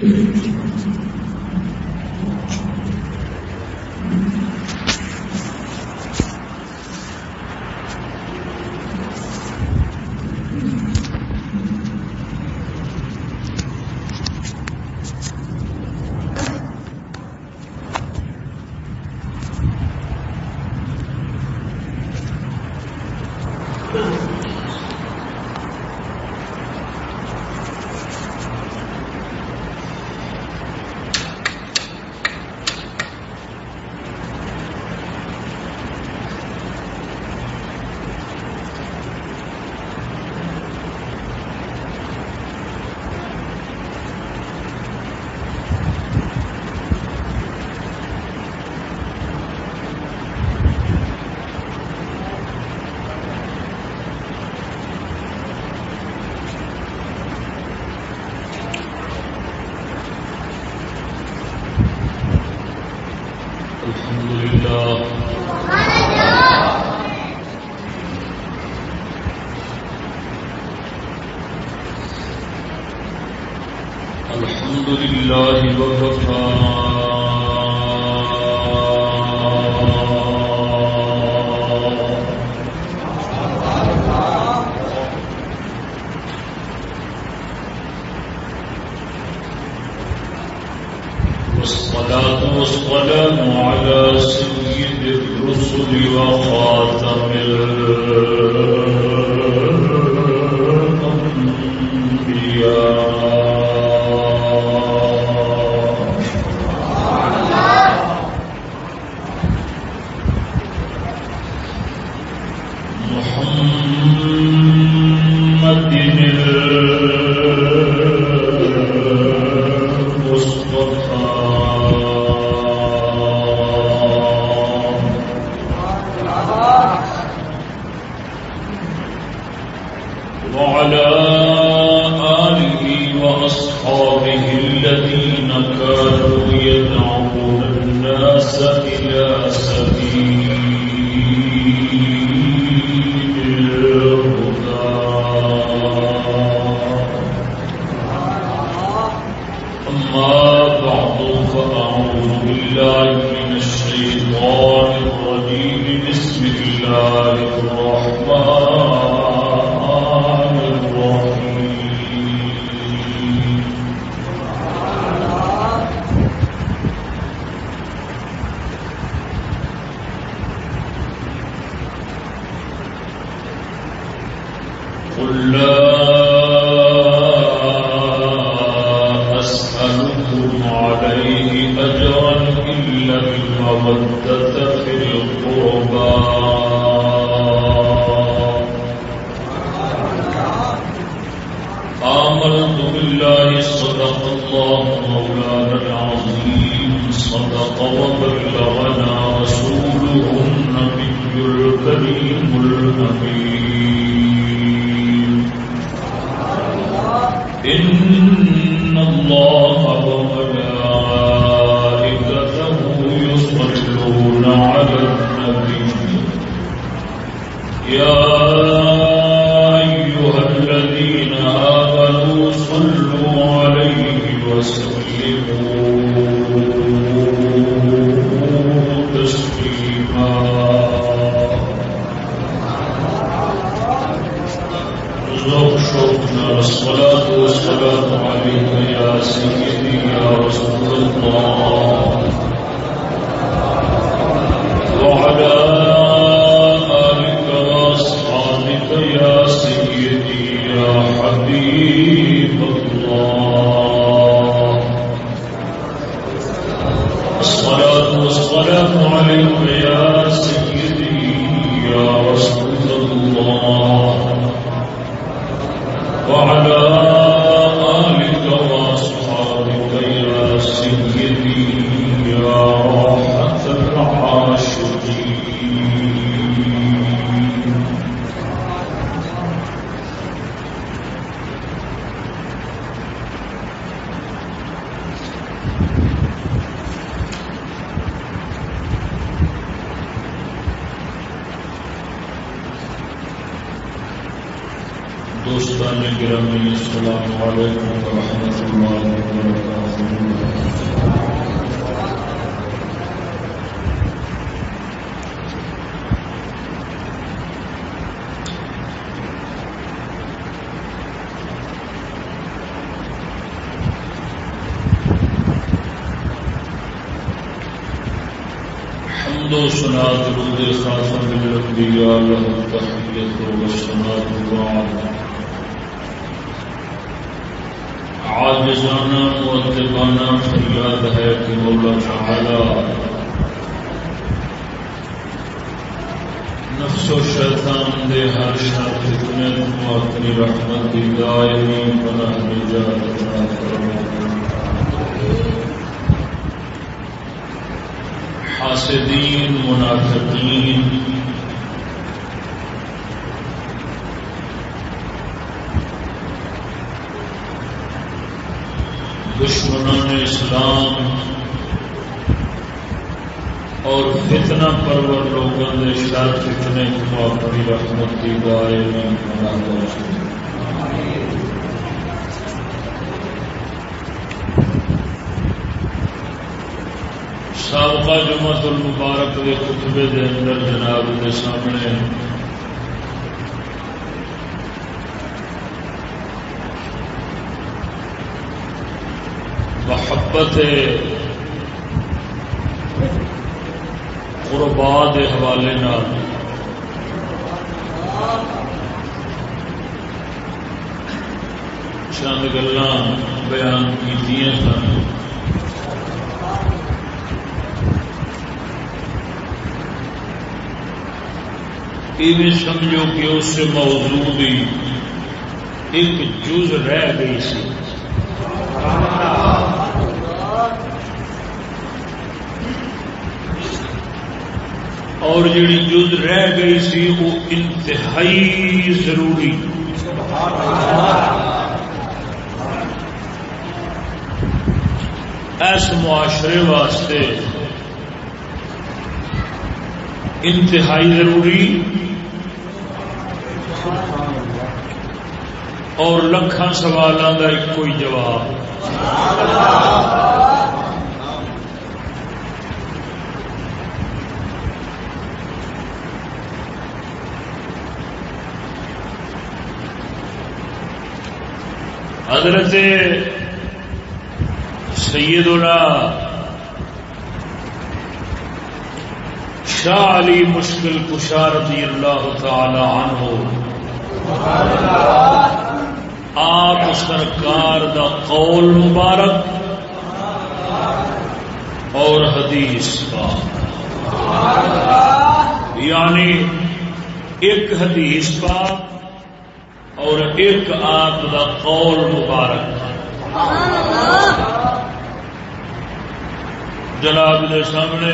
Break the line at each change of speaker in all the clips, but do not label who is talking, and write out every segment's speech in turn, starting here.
دوستان گرامی السلام علیکم ورحمۃ اللہ وبرکاتہ سابقہ جمعت المبارک کے خطبے دے اندر جناب کے سامنے محبت قربا کے حوالے چند گلا بیان کی سن۔ یہ سمجھو کہ اس سے موضوع بھی ایک جز رہ گئی سی۔ اور جڑی جز رہ گئی سی وہ انتہائی ضروری۔ اس معاشرے واسطے انتہائی ضروری اور لکھان سوالوں کا ایک کوئی جواب۔ حضرت سیدنا شاہ علی مشکل کشارتی اللہ تعالی عنہ۔ آپ سرکار دا قول مبارک اور حدیث کا۔ یعنی ایک حدیث کا اور ایک آپ دا قول مبارک۔ جناب کے سامنے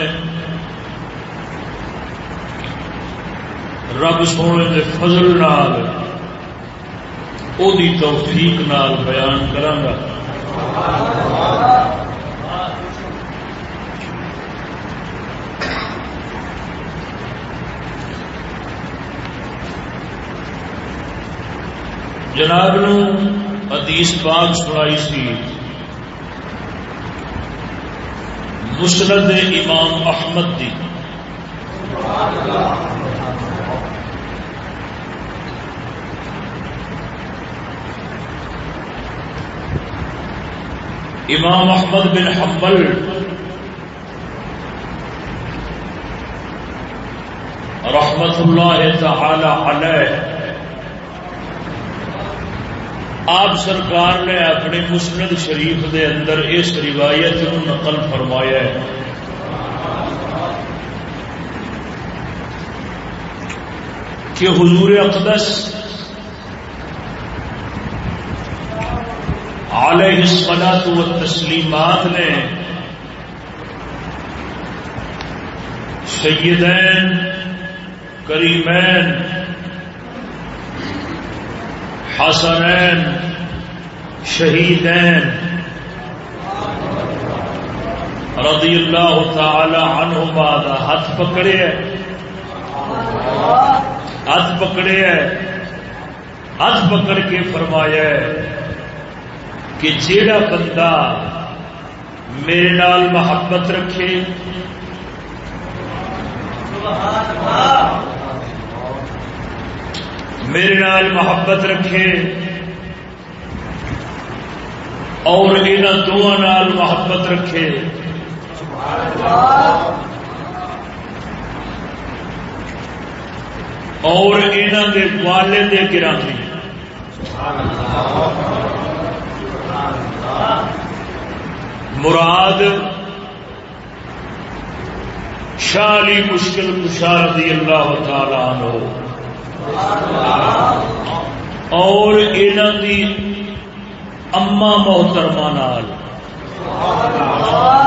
رب سونے کے فضل نال دی توفیق نال بیان کرانگا جناب نو حدیث پاک سنائی سی۔ مسرد امام احمد دی۔ امام احمد بن حنبل رحمت اللہ تعالی علیہ، آپ سرکار نے اپنے مسند شریف دے اندر اس روایت نقل فرمایا ہے۔ کہ حضور اقدس علیہ السلات و تسلیمات نے سیدین، کریمین، حسنین، شہیدین رضی اللہ تعالی عنہما دا ہاتھ پکڑے ہاتھ پکڑے ہاتھ پکڑ کے فرمایا کہ جیڑا بندہ میرے نال محبت رکھے۔ میرے نال محبت رکھے اور ان دونوں نال محبت رکھے۔ اور انہوں کے والد گرامی مراد شالی مشکل رضی اللہ تعالی عنہ. اور انہوں دی اما محترمہ نال،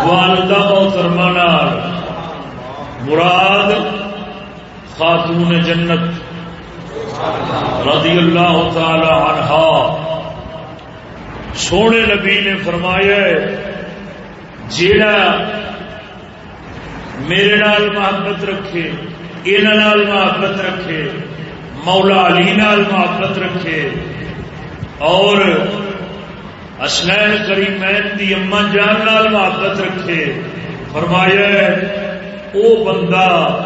والدہ محترمہ نال مراد خاتون جنت رضی اللہ تعالی عنہ. سونے نبی نے فرمایا جیڑا میرے نال محبت رکھے نال محبت رکھے، مولا علی نال محبت رکھے، اور اسنین کریمین دی اما جان نال محبت رکھے، فرمایا او بندہ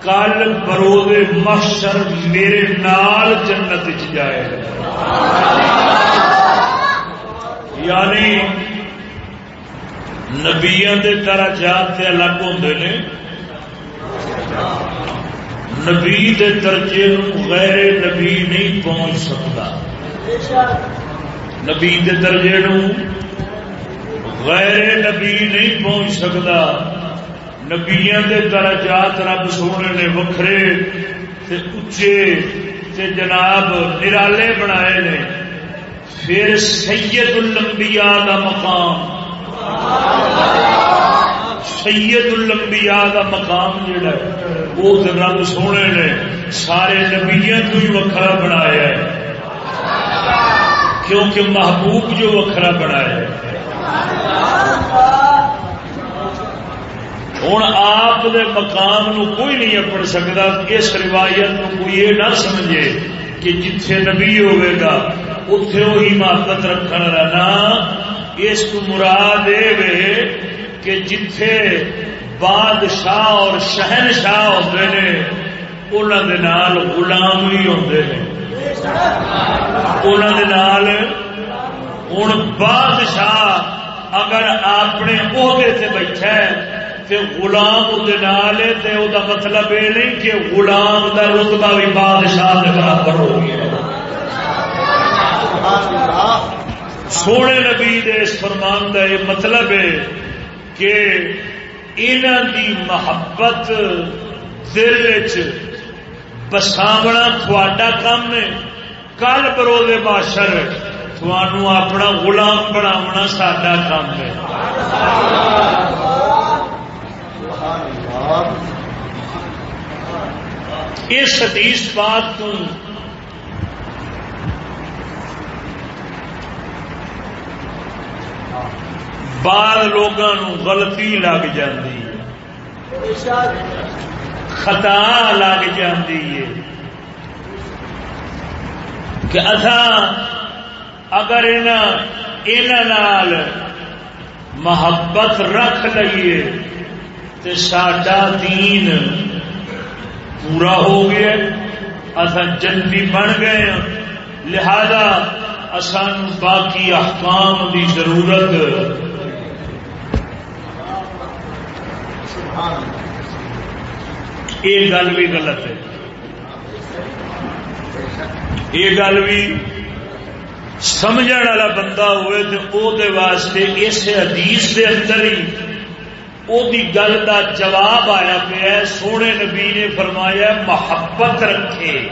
کل برود محشر میرے نال جنت جائے۔ یعنی نبیا کے درجات الگ ہوں نے۔ نبی درجے غیر نبی نہیں پہنچ سکتا۔ نبی درجے غیر نبی نہیں پہنچ سکتا۔ نبیا کے درجات رب سونے نے وکھرے اچے جناب نرالے بنائے نے۔ پھر سید الانبیاء کا مقام سید الانبیاء کا مقام جڑا ہے، وہ رب سونے نے سارے نبیا کو ہی وکھرا بنایا ہے۔ کیونکہ محبوب جو وکھرا بنایا ہے۔ ہوں آپ دے مقام نو کوئی نہیں اپڑ سکتا اس روایت نو کوئی یہ نہ سمجھے کہ جتھے نبی ہوئے گا اتے وہی محبت رکھن رہنا اس کو مراد یہ کہ جتھے بادشاہ اور شہنشاہ ہوتے ہیں انہوں کے نال غلام ہی ہوتے ہیں انہوں کے نال ہوں بادشاہ اگر اپنے عہدے سے بیٹھا ہے تے غلام تے او دا مطلب یہ نہیں کہ غلام دا رتبہ بھی بادشاہ کے برابر ہو گیا۔ سونے نبی دے اس فرمان دا یہ مطلب ہے کہ انہوں دی محبت دل بساونا تھوڑا کام ہے، کل برو دے باشر تھانو اپنا غلام بناونا ساڈا کام ہے۔ اس حدیث بات کو بعد لوگوں غلطی لگ جاتی ہے۔ خطا لگ جاتی ہے۔ کہ اصا اگر انہوں محبت رکھ لئیے تو سڈا دین پورا ہو گیا اصا جنتی بن گئے ہاں۔ لہذا اسان باقی احکام دی ضرورت یہ گل بھی غلط ہے۔ یہ گل بھی سمجھ والا بندہ ہوئے تو وہ واسطے اس حدیث کے اندر ہی گل کا جواب آیا پیا سونے نبی نے فرمایا محبت رکھے۔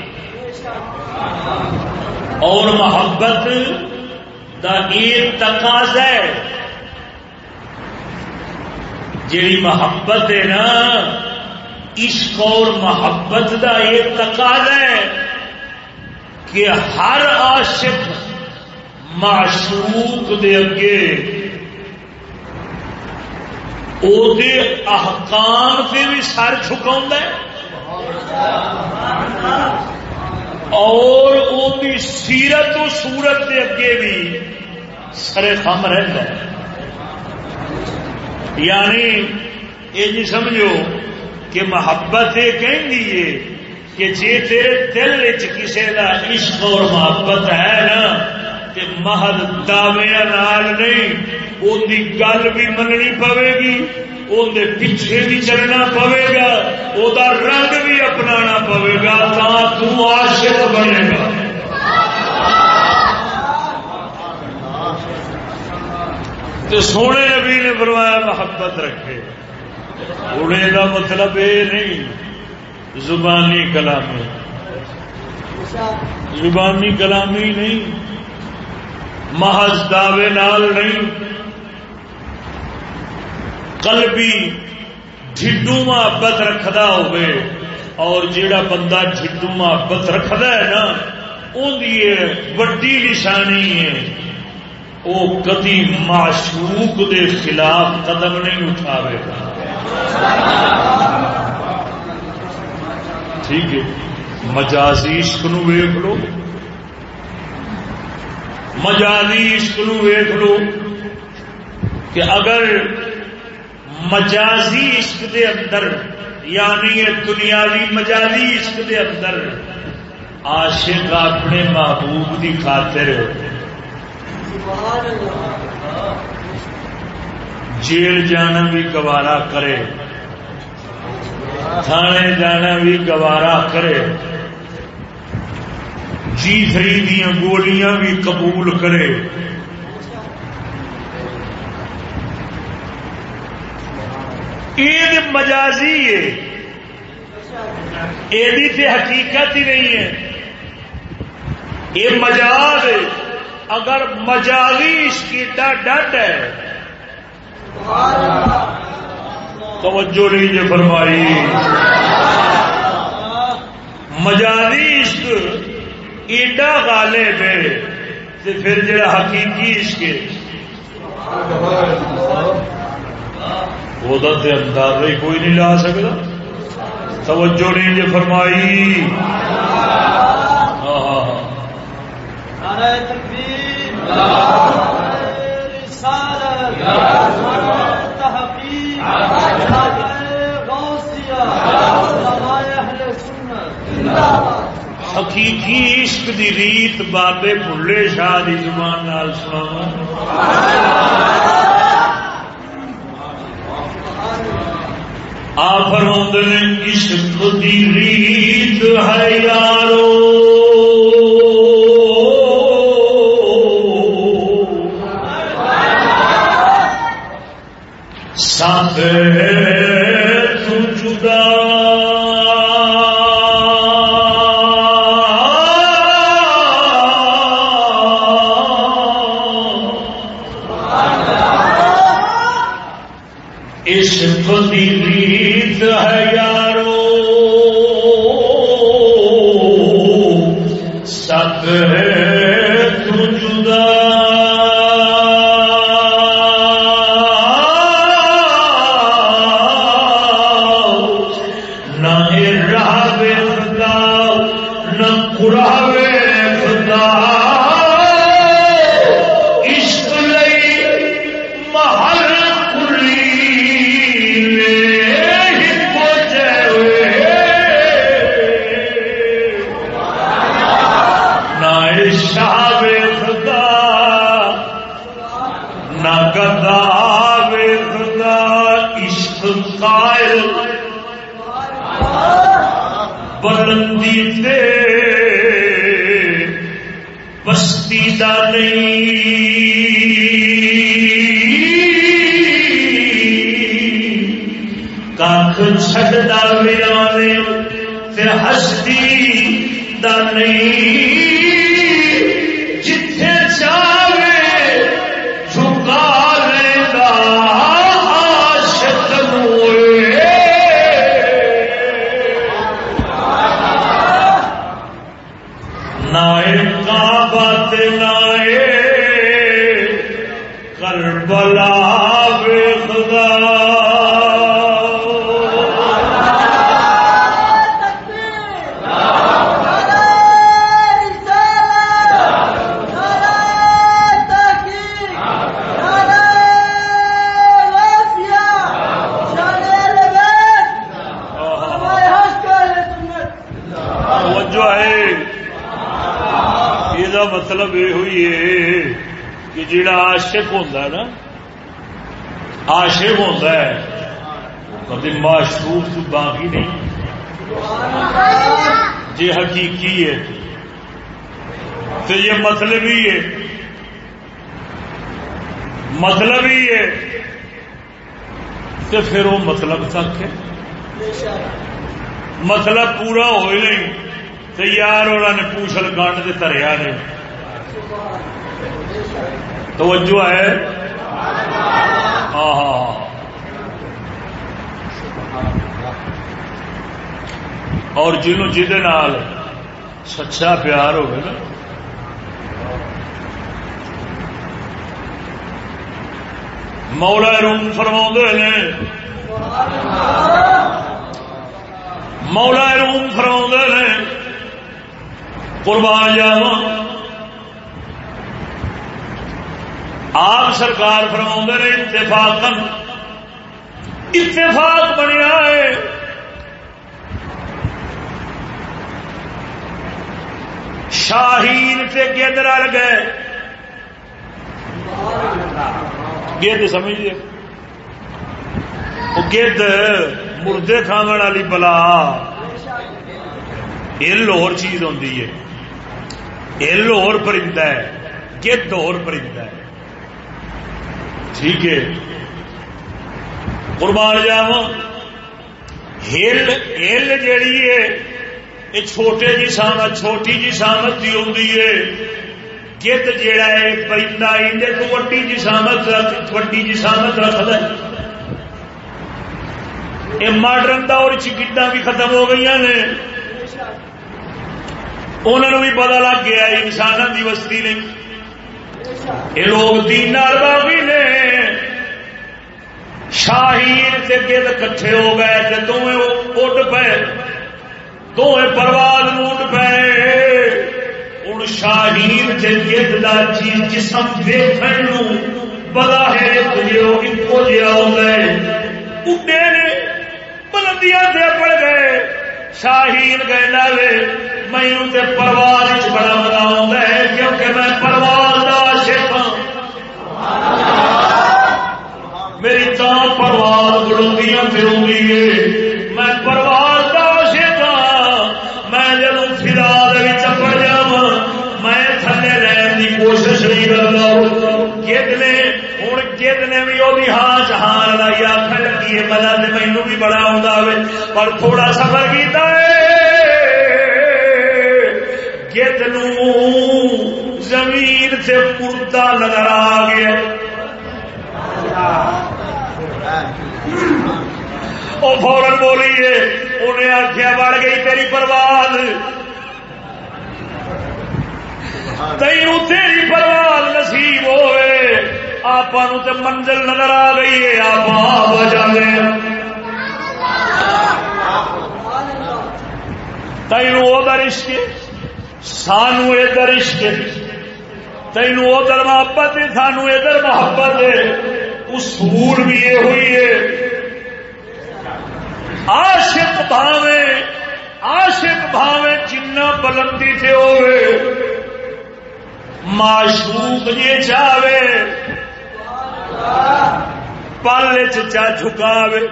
اور محبت دا یہ تقاض ہے۔ جیڑی محبت ہے نا عشق اور محبت دا یہ تقاض ہے کہ ہر عاشق معشوق دے اگے احکام سے بھی سر چکا اور وہ سیرت و سورت کے اگے بھی سر خم رہتا ہے۔ یعنی یہ جی سمجھو کہ محبت یہ کہ کہ جی تیرے دل کسی کا عشق اور محبت ہے نا محل دعوے نال نہیں ان کی گل بھی مننی پوے گی اندر پیچھے بھی چلنا پوے گا وہ رنگ بھی اپنا پوے گا تو عاشق بنے گا۔ تو سونے نبی نے فرمایا محبت رکھے۔ اڑے کا مطلب یہ نہیں، زبانی کلامی۔ زبانی کلامی نہیں، محض دعوے نال نہیں۔ قلبی ڈھڈو محبت رکھدا ہوئے، اور جیڑا بندہ ڈھڈو محبت رکھدا ہے نا ان وڈی نشانی ہے وہ کدی معشوق دے خلاف قدم نہیں اٹھاوے گا۔ ٹھیک ہے۔ مجازی عشق نو ویخ لو۔ مجازی عشق نو ویخ لو کہ اگر مجازی عشق دے اندر یعنی دنیاوی مجازی عشق دے اندر، عاشق اپنے محبوب دی خاطر جیل جانا بھی گوارا کرے، تھانے جانا بھی گوارا کرے جی فری دیا گولیاں بھی قبول کرے۔ عید مجازی ہے۔ یہ حقیقت ہی نہیں ہے۔ یہ مجاز ہے۔ اگر مجالی اسکیٹا ڈٹ ہے۔ توجہ نہیں جی فرمائی۔ مجالی عشق ایڈا گالے پہ پھر جڑا حقیقی عشق وہ اندازہ ہی کوئی نہیں لا سکتا۔ توجہ نہیں جو فرمائی۔ ہاں ہاں ہاں حقیقی عشق دی ریت بابے بھلے شاہ دی زبان نال سنا آفر عشق دی ریت ہے یارو۔ سے نہ راہ بے نہ خدا حسد ملانے تے ہستی دا نہیں مطلب ہی ہے۔ مطلب ہی ہے۔ تو پھر وہ مطلب تک ہے۔ مطلب پورا ہو نہیں۔ تو یار انہوں نے پوچھل گنڈ سے تریا نے توجہ ہے؟ ہاں ہاں اور جنوں جہد سچا پیار ہوگا نا مولا روم فرما نے۔ مولا روم فرما نے۔ قربان جاوا آپ سرکار فرما نے اتفاق اتفاق بنیا ہے۔ شاہین سے گد گئے گد سمجھیے۔ وہ گد مردے کھان والی بلا۔ ہل اور چیز ہوتی ہے۔ ہل اور پرندہ ہے۔ گد اور پرندہ ہے۔ ٹھیک ہے۔ قربان جاو ہل ہل جیڑی ہے، یہ چھوٹے جی سامت چھوٹی جی سامت کی ہوتی ہے۔ گد جیڑا ہے پرندہ اندر تو وڈی جی سامت رکھ، وڈی جی سامت رکھد یہ ماڈرن دور چا بھی ختم ہو گئی نے۔ انہوں بھی پتا لگ گیا انسان کی وسطی نے۔ یہ لوگ تین باغی نے۔ شاہین سے گد کٹھے ہو گئے دونوں اڈ پے۔ دونوں پرواز نوٹ پے۔ ہوں شاہین سے گد کا چیز جسم دیکھنے بڑا ہے ایکو جہا ہوتا ہے اڈے نے بلندیاں سے پڑ گئے شاہین کہنا وے مینو تے پرواز بڑا مزہ آتا ہے کیونکہ میں پرواز کا عاشق ہوں میری تو پرواز بلندیاں پھروں گی آخر لگی مزہ تو مینو بھی بڑا آتا ہو پر تھوڑا سفر کیتا ہے۔ گد زمین سے پورتا نظر آ گیا وہ فورن بولیے انہیں آخیا بڑھ گئی تیری پرواز تین تیری پرواز نصیب ہوئے۔ آپ منزل نظر آ گئی ہے، آپ جانے تین ادھر عشق سانو ادھر عشق تین ادھر محبت سانو ادھر محبت ہے۔ اصول بھی یہ ہوئی ہے۔ عاشق بھاوے عاشق بھاوے جنہ بلندی سے ہوئے، معشوق جی چاہے پل چا جھکاوے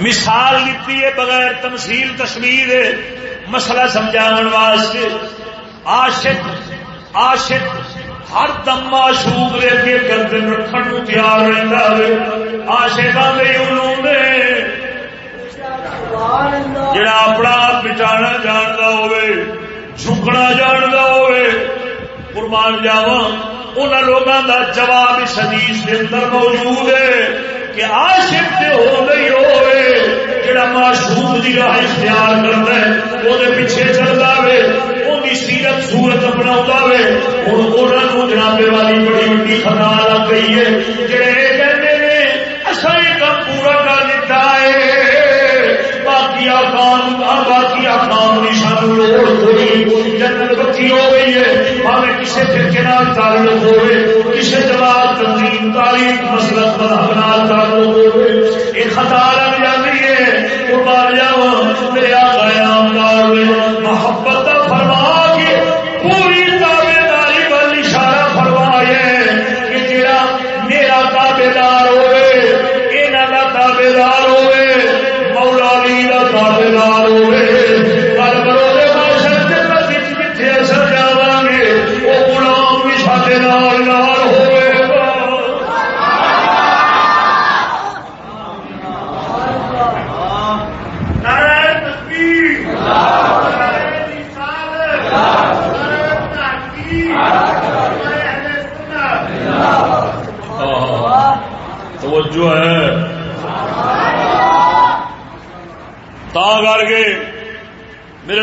مثال دیتی ہے بغیر تمثیل تصویر مسئلہ سمجھا واسطے۔ عاشق عاشق ہر دم معشوق دے کے گردن رکھن تیار رہتا ہے آشکا جڑا اپنا آپ بچانا جانتا ہوئے جھکنا جانتا ہوئے قربان جاوا ان لوگوں کا جواب اس حدیث کے اندر موجود ہے کہ عاشق سے ہو گئی ہوئے، جڑا معشوق کی راہ اختیار کرتا ہے، وہ پیچھے چلتا ہے وہ سیرت سورت اپنا ہوں انہوں جناب والی بڑی وڈی خطا لگ گئی ہے۔ جڑے کہتے ہیں اصل یہ کام پورا کر دیتا ہے۔ باقی آکام باقی آکام کی سانو لوڑ ہوئی جنت بچی ہو گئی ہے۔ ہمیں کسی طریقے تعلق ہوئے، کسی جواب تنظیم، تعلیم مسلط مذہب تعلق ہوئے، یہ خطا لگ جاتی ہے، وہ بار جاؤ، میرے آپ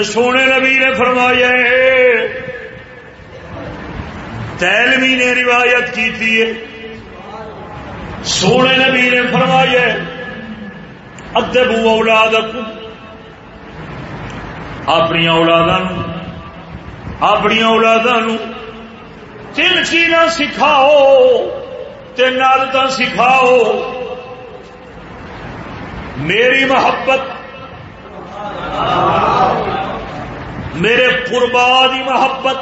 میرے سونے نبی نے فرمایا تیلوی نے روایت کی تھی سونے نبی نے فرمایا ادبو اولاد اپنی اولادا اپنی اولادا تین چیزاں سکھاؤ تین عادت سکھاؤ۔ میری محبت میرے قربا دی محبت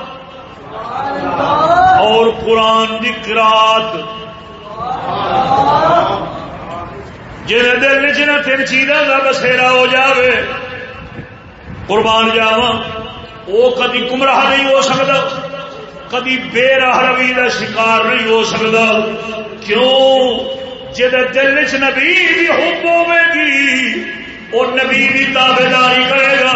اور قرآن کی کرات جن دل چ تین چیزوں کا بسیرا ہو جاوے، قربان جاوا وہ کدی گمراہ نہیں ہو سکتا، کدی بے راہ روی کا شکار نہیں ہو سکتا۔ کیوں؟ جب دل چ نبی بھی حب ہوے گی، وہ نبی بھی تابے داری کرے گا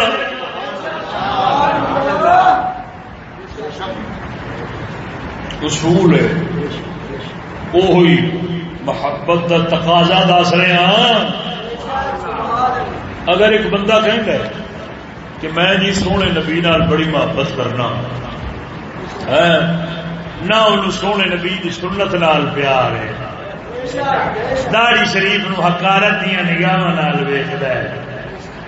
اصول ہے۔ وہی محبت کا تقاضا دس رہے ہیں۔ اگر ایک بندہ کہ کہ میں جی سونے نبی نال بڑی محبت کرنا نہ ان سونے نبی کی سنت نال پیار ہے۔ داڑی شریف نو حکارت دیا نگاہ ویخد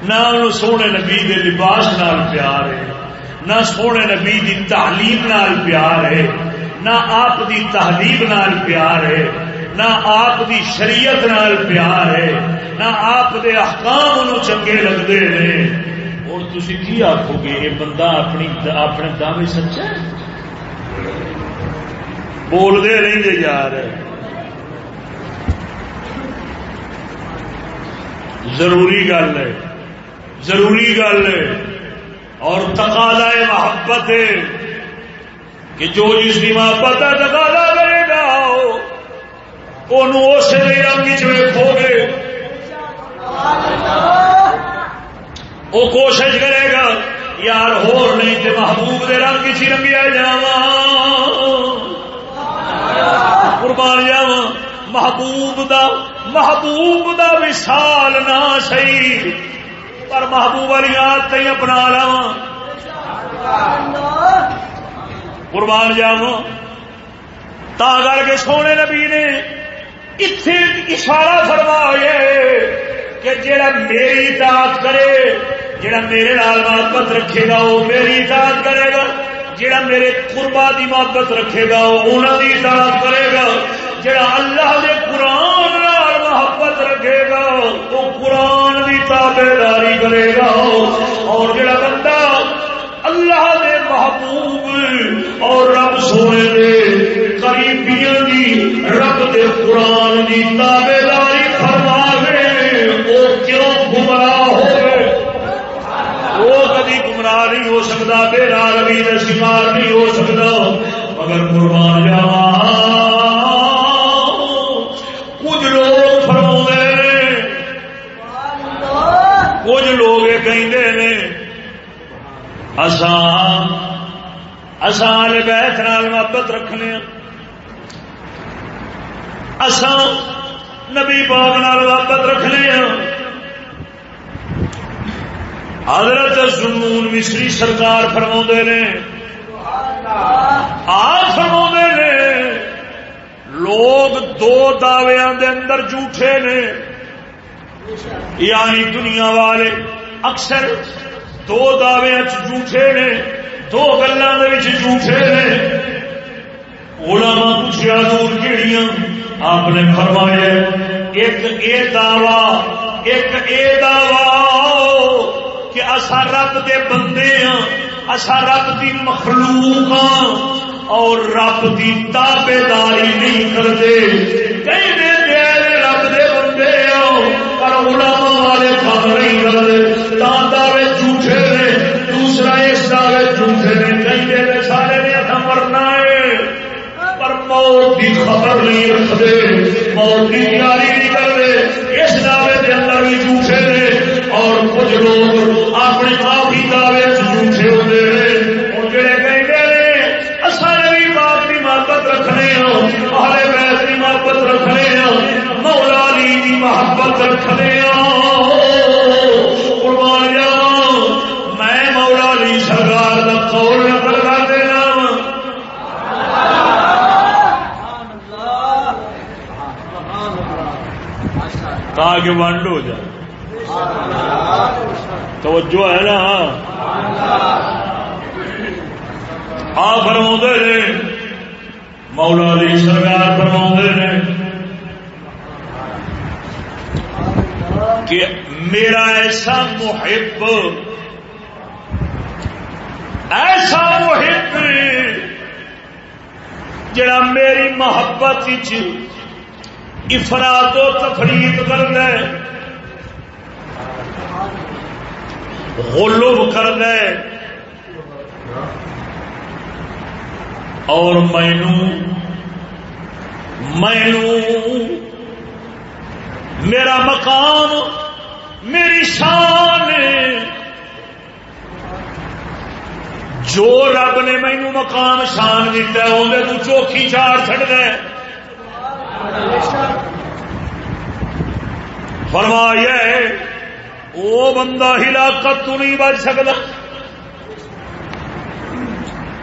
نہ ان سونے نبی کے لباس نال پیار ہے، نہ سونے نبی کی تعلیم نال پیار ہے۔ نہ آپ دی تہذیب نال پیار ہے، نہ آپ دی شریعت نال پیار ہے، نہ آپ دے احکام انہوں چنگے لگتے ہیں۔ اور تھی کی آخو گے یہ بندہ اپنی اپنے دعوے سچا بول رہیں گے یار۔ ضروری گل ہے، ضروری گل ہے۔ اور تقاضا محبت ہے۔ کہ جو جس کی محبت ہے تقاضا کرے گا اس رنگ چیکو گے۔ وہ کوشش کرے گا، یار ہو نہیں تو محبوب دے رنگ چی رنگیا جا قربان جاوا محبوب دا محبوب دا وشال نہ سی پر محبوب والی یاد تھی اپنا لوا قربان جاوا تا کر کے سونے نبی نے اتنے اشارہ فرمایا کہ جڑا میری اطاعت کرے جڑا میرے نال محبت رکھے گا، وہ میری اطاعت کرے گا۔ جڑا میرے قربا دی محبت رکھے گا، وہ انہوں کی اطاعت کرے گا۔ جڑا اللہ دے قرآن نال محبت رکھے گا، وہ قرآن کی تابے داری کرے گا۔ اور جڑا محبوب اور رب سونے دے قریبیاں دی، رب دے قرآن دی تابے داری فرما وہ کیوں گمراہ ہو وہ کبھی گمراہ نہیں ہو سکتا، بے روی کا شکار نہیں ہو سکتا، مگر قربان جاوا کچھ اسان بیت نال محبت رکھنے ہاں۔ اسان نبی پاک نال محبت رکھنے ہاں۔ حضرت سنون مصری سرکار فرما نے آ فرما نے، لوگ دو دعوے دے اندر جھوٹے نے۔ یعنی دنیا والے اکثر دو دعوے جھوٹے نے۔ دو گلوں کے جھوٹے نے۔ علماء پوچھا دور کہڑیاں آپ نے فرمایا، ایک اے دعوی، ایک اے دعوی کہ اصا رب دے بندے ہاں اصا رب دی مخلوق ہاں اور رب دی تابے داری نہیں کرتے۔ کئی دن رب دے بندے ہاں پر علماء والے کام مطلب نہیں رکھتے موت کی تیاری نہیں کرتے۔ اس دعوے کے اندر بھی جھوٹے نے، اور کچھ لوگ اپنے آپ ہی دعوے جھوٹے ہوتے ہیں جڑے کہتے ہیں اصل بھی کی محبت رکھنے ہوں ہمارے بیت کی محبت رکھنے ہوں مولا کی محبت رکھنے ہوں تاکہ ونڈ ہو جائے توجہ ہے نا؟ آ فرما نے، مولا علی سرکار فرما نے کہ میرا ایسا محب ایسا محب جڑا میری محبت افراد و تفریح کر دے غلب کر دے اور مینو مینو، میرا مقام، میری شان جو رب نے مینو مقام، شان دیتا ہے اندر تو چوکھی چار چڑ گئے فرمایا وہ بندہ ہلاکت تو نہیں بچ سکتا.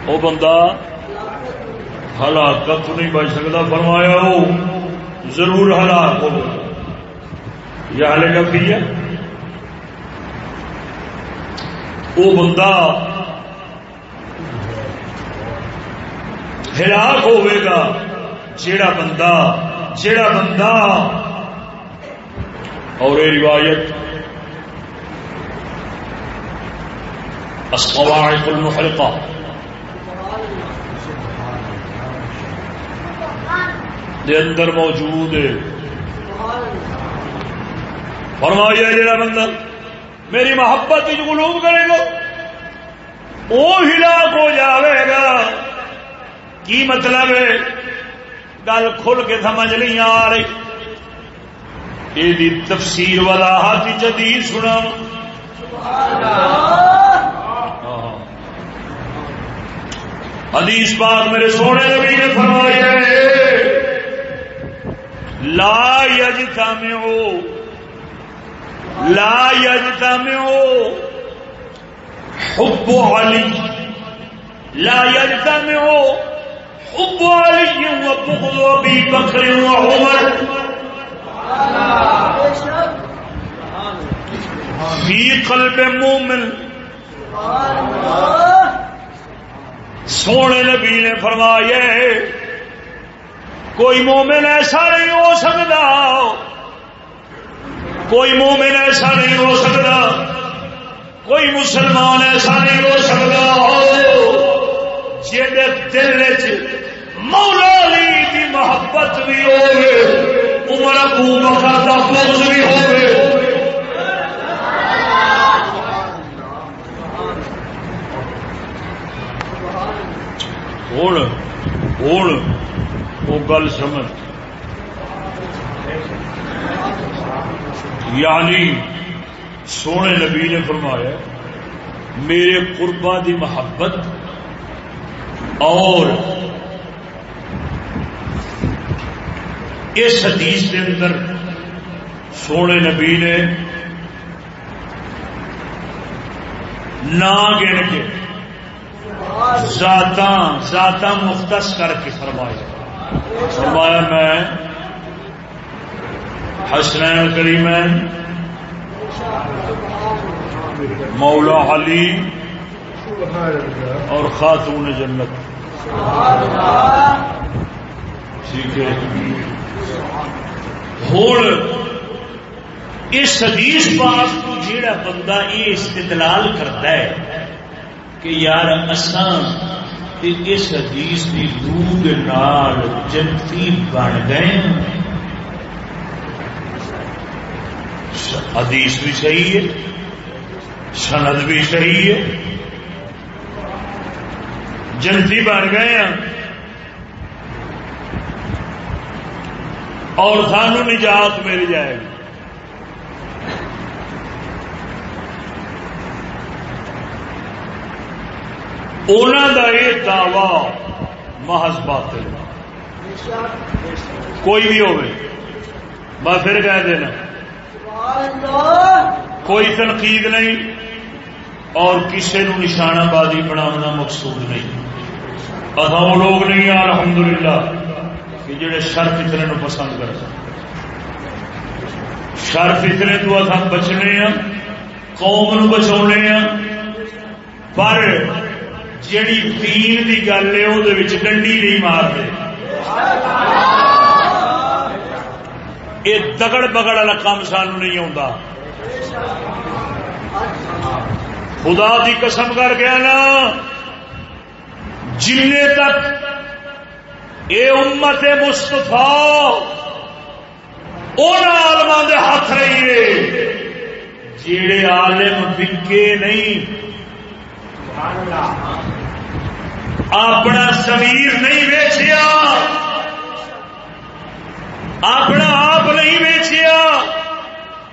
وہ بندہ ہلاکت تو نہیں بچ سکتا، فرمایا وہ ضرور ہلاک ہو یا ہلے گا بھی ہے؟ وہ بندہ ہلاک ہوئے گا، جیڑا بندہ جیڑا بندہ اور یہ روایت الصواعق المحرقہ۔ دے اندر موجود ہے۔ فرمایا جڑا بندہ، میری محبت غلوم کرے گا، وہ ہلاک ہو جاوے گا۔ کی مطلب ہے؟ گل کھل کے سمجھ نہیں آ رہی۔ یہ تفسیر والا ہاتھ جدید سنا حدیث بات میرے سونے نبی نے فرمایا لا یجتمع لا يجتمع حب علي لا يجتمع حب علی علي وبغض ابي بكر وعمر في قلب مومن. سونے نبی نے فرمایا، کوئی مومن ایسا نہیں ہو سکتا. کوئی مومن ایسا نہیں ہو سکتا۔ کوئی مسلمان ایسا نہیں ہو سکتا۔ دل مولا علی کی محبت بھی ہو عمر ابو بکر کا بوز بھی ہو وہ گل سمجھ۔ یعنی سونے نبی نے فرمایا، میرے قربا دی محبت اور اس حدیث کے اندر سونے نبی نے نہ گن کے ذاتا ذاتا مختص کر کے فرمایا۔ فرمایا میں حسنین کریمین مولا علی اور خاتون جنت۔ ٹھیک ہے۔ ہوں اس حدیث پاس کو جیڑا بندہ یہ استدلال کرتا ہے کہ یار اسان اس حدیث کی دودھ نال جنتی بن گئے حدیث بھی صحیح ہے، سند بھی صحیح ہے۔ جنتی بن گئے ہیں۔ اور سانو نجات مل جائے گی۔ انہوں کا یہ دعوی محض باطل۔ کوئی بھی ہوئے بس پھر کہہ دینا۔ کوئی تنقید نہیں اور کسی نو نشانہ بازی بنا مقصود نہیں۔ اصا وہ لوگ نہیں ہیں الحمد للہ کہ جڑے شر کتنے نو پسند کر شر فتنے تو اصل بچنے ہاں قوم نو بچا ہاں پر جیڑی دین دی گل ہے وہ ڈنڈی نہیں مارتے یہ دگڑ بگڑ والا کام سان نہیں آتا خدا دی قسم کر گیا نا جن تک یہ امت مستفا آلما دے ہاتھ رہیے۔ جڑے عالم بکے نہیں، اپنا سمیر نہیں ویچیا، اپنا آپ نہیں ویچیا،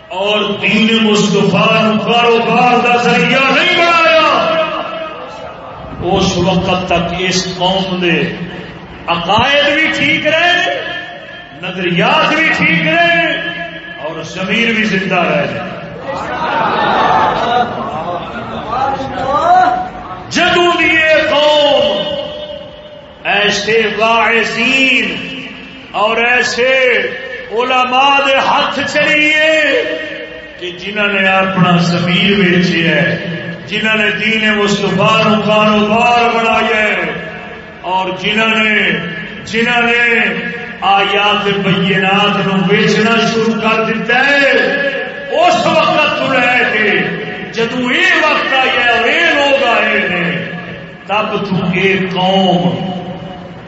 اور دین مستفا کاروبار کا ذریعہ نہیں بنایا۔ اس وقت تک اس قوم دے عقائد بھی ٹھیک رہے، نظریات بھی ٹھیک رہے، اور زمین بھی زندہ رہے۔ جدو دیے قوم ایسے واعظین اور ایسے علماء دے ہاتھ چلیے کہ جنہوں نے اپنا زمین ویچی ہے جنہوں نے دین مستفا کاروبار بنایا اور جنہوں نے جنہوں نے آیات بینات نو بیچنا شروع کر دیتا ہے، اس وقت تو لے کے جدو یہ وقت آیا اور یہ لوگ آئے نے، تب تو یہ قوم،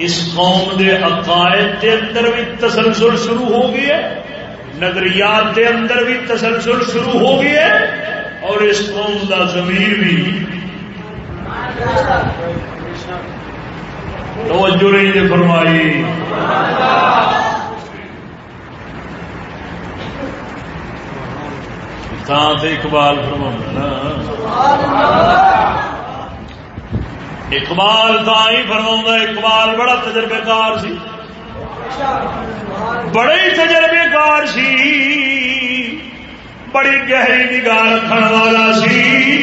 اس قوم دے عقائد کے اندر بھی تسلسل شروع ہو گیا نظریات کے اندر بھی تسلسل شروع ہو گیا اور اس قوم کا زمین بھی توجہ نہیں جی فرمائی۔ اقبال فرما اقبال تا ہی فرما اقبال بڑا تجربے کار سی۔ بڑے تجربے کار سی۔ بڑی گہری نگاہ رکھنے والا سی۔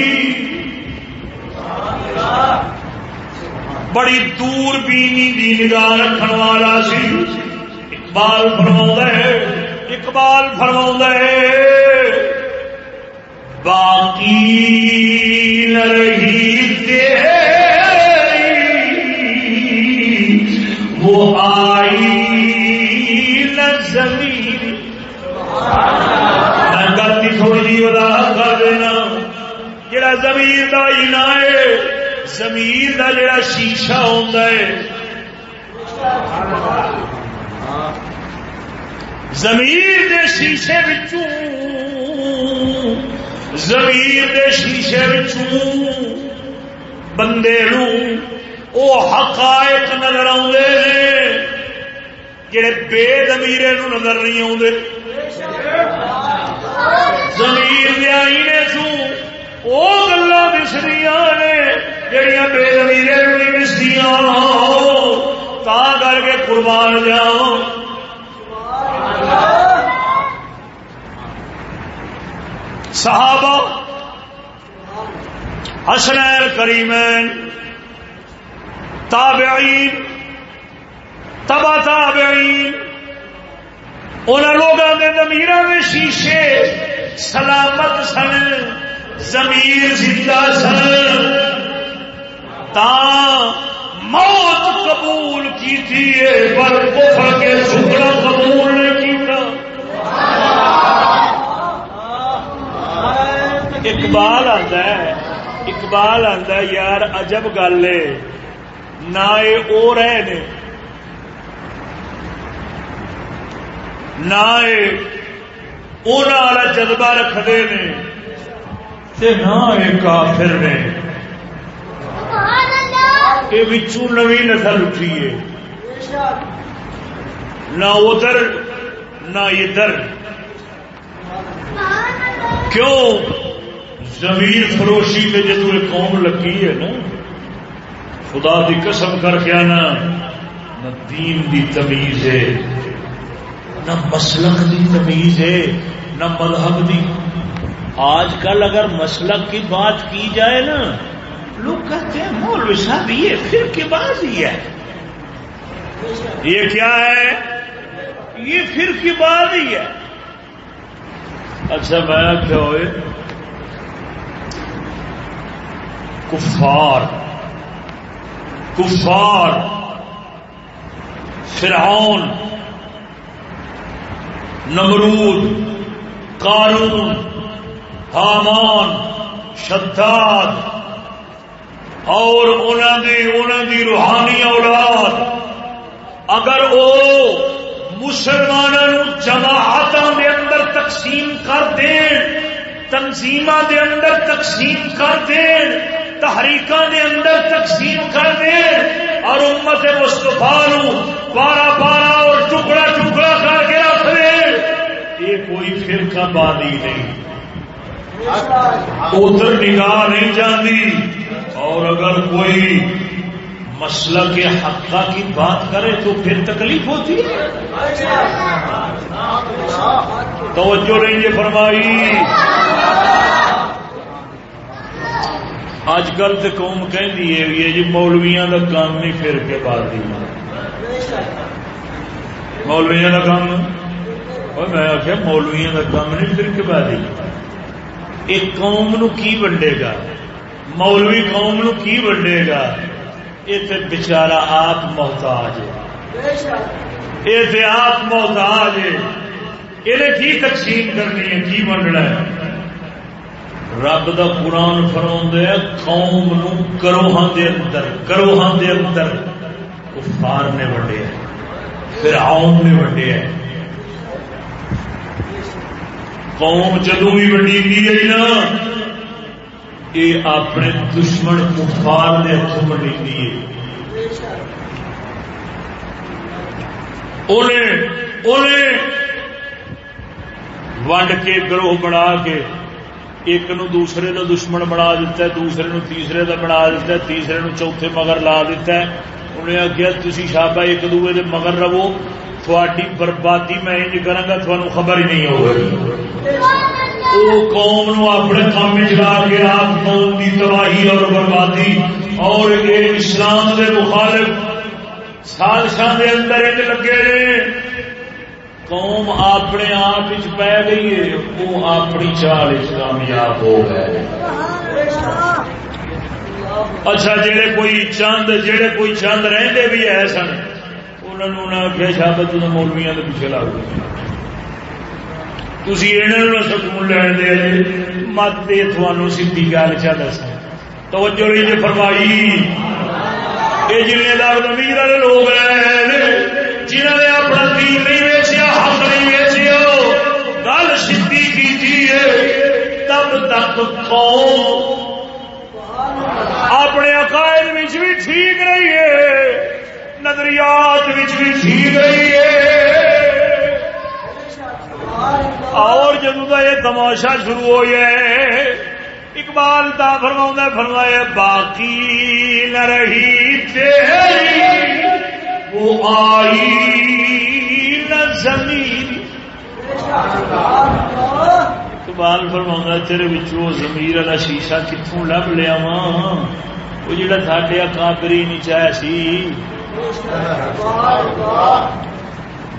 بڑی دور بینی دی نگاہ رکھنے والا سی اقبال فرما اقبال فرما باقی رہی وہ آئی زمین گلتی تھوڑی جی وضاحت کر دینا جڑا زمین کا اینا ہے زمین کا جڑا شیشہ ہوتا ہے۔ زمین کے شیشے بچوں زمین کے شیشے بچوں بندے نو وہ حقائق نظر آتے ہیں جڑے بے زمیرے نو نظر نہیں آتے زمین دیا سو وہ گلا دسدیا نے۔ جہیا بے زمیرے نو نہیں تا کر کے قربان جاؤ صحابہ، حسنین کریمین، تابعین، تبا تابعین ان لوگوں کے زمیر میں شیشے سلامت سن، زمیر زندہ سن۔ تا موت قبول کی تھی پر کفر کے سکڑا قبول نہیں کیتا۔ اقبال آتا ہے، اقبال آتا ہے، یار عجب گل ہے نہ یہ او رہے نے۔ نہ والا جذبہ رکھتے ہیں نہ کافر نے۔ یہ نوی نسل اٹھی ہے۔ نہ ادھر نہ ادھر۔ کیوں؟ زمین فروشی میں جدو قوم لگی ہے نا خدا دی قسم کر کے آنا نہ دین دی تمیز ہے نہ مسلک دی تمیز ہے نہ مذہب دی۔ آج کل اگر مسلک کی بات کی جائے نا لوگ کہتے ہیں، مولوی صاحب، یہ پھر کے بعد ہی ہے۔ یہ کیا ہے؟ یہ پھر کی بات ہی ہے۔ اچھا میں کیا ہوئے کفار۔ کفار۔ فرعون۔ نمرود۔ قارون۔ حامان۔ شداد۔ اور انہوں دی انہوں دی روحانی اولاد۔ اگر وہ مسلمانوں جماعت دے اندر تقسیم کر دین تنظیم دے اندر تقسیم کر دین تحریک دے اندر تقسیم کر دین، اور امت مستفا بارہ بارہ اور ٹکڑا ٹکڑا کر کے رکھ دے یہ کوئی فرقہ بادی نہیں۔ ادھر نگاہ نہیں جاتی اور اگر کوئی مسئلہ کے حقہ کی بات کرے تو پھر تکلیف ہوتی ہے۔ توجہ نہیں یہ فرمائی۔ اج کل تو قوم کہ جی مولویا کا کام نہیں پھر کے بعد مولویا کا کام۔ میں آخیا مولویا کا کام نہیں پھر کے بعد ایک قوم نو کی ونڈے گا؟ مولوی قوم نو کی ونڈے گا؟ یہ تو بچارا آپ محتاج ہے۔ یہ آپ محتاج یہ کی تقسیم کرنی ہے؟ کی ونڈنا ہے؟ رب دا قرآن فرما ہے، قوم نو کروہاں دے اندر کروہاں دے اندر کفار نے ونڈے پھر آؤں نے ونڈے ہے قوم جدو بھی ونڈی گئی نا یہ اپنے دشمن کفار نے ہاتھوں میں لیے ونڈ کے گروہ بنا کے ایک نو دوسرے کا دشمن بنا دیتا ہے، دوسرے نو تیسرے کا بنا دیتا ہے، تیسرے نو چوتھے مگر لا دیتا ہے۔ انہیں آخیا تھی شابا ایک دوے دے مگر رہو۔ تھوڑی بربادی میں انج کروں گا تھوڑا خبر ہی نہیں ہوگی وہ قوم نو اپنے کام چلا کے آپ قوم کی تباہی اور بربادی اور یہ اسلام کے مخالف سازشان کے اندر ایک لگے رہے قوم اپنے آپ پی گئی ہے وہ اپنی چال کامیاب ہو گئے اچھا جڑے کوئی چند جڑے کوئی چند رہندے بھی ہے سن انہوں نے آخیا شابت مولویا کے پیچھے لا گئے تھی یہ سکون لین دے مت تھانوں سی گل چا دس توجہ نہیں جی فرمائی یہ جن دار امیر والے لوگ ہیں جنہوں نے اپنا دین نہیں ویچیا حق نہیں ویچیا گل سی کی تب تک قوم اپنے عقائد بھی ٹھیک رہی ہے نظریات بھی ٹھیک رہی ہے۔ اور جدو کا یہ تماشا شروع ہو جائے اقبال تا فرما فرمایا، باقی نہ رہی تیری، وہ آئی نہ زمین. اقبال فرما تیرے بچوں زمیر والا شیشہ کتوں لب لیا وا وہ جڑا ساڈے کابری نہیں چاہے سی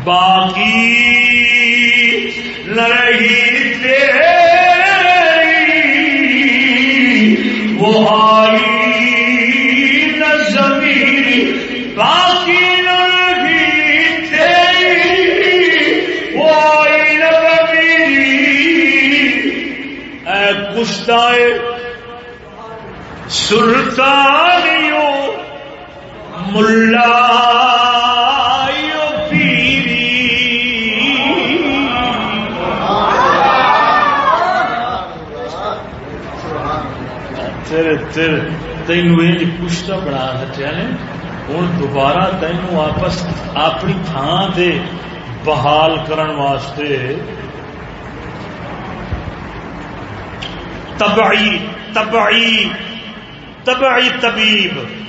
باقی لڑی تیری وہ آئی نہ زمین باقی لڑی تیری وہ آئی نہ زمین اے کشتائے ملا تین پشتا بنا ہٹیا نے۔ ہوں دوبارہ تینوں آپس اپنی تھان سے بحال کرن واسطے تبعی تبعی تبعی طبیب۔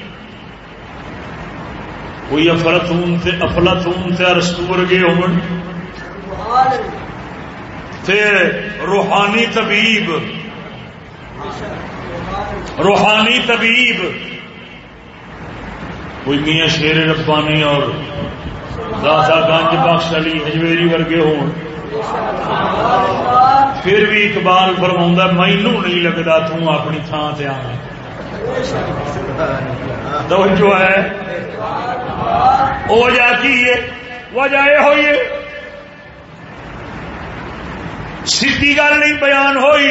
کوئی افلاتون سے افلاتون سے ارستو ورگے ہون پھر روحانی طبیب روحانی طبیب۔ کوئی میاں شیر ربانی اور دادا گنج بخش علی ہجویری ورگے ہو پھر بھی اقبال فرما مینو نہیں لگتا تم اپنی تھان سے آنا۔ جو ہے۔ وجہ کی ہے وجہ یہ ہوئی۔ ہے سی گل نہیں بیان ہوئی،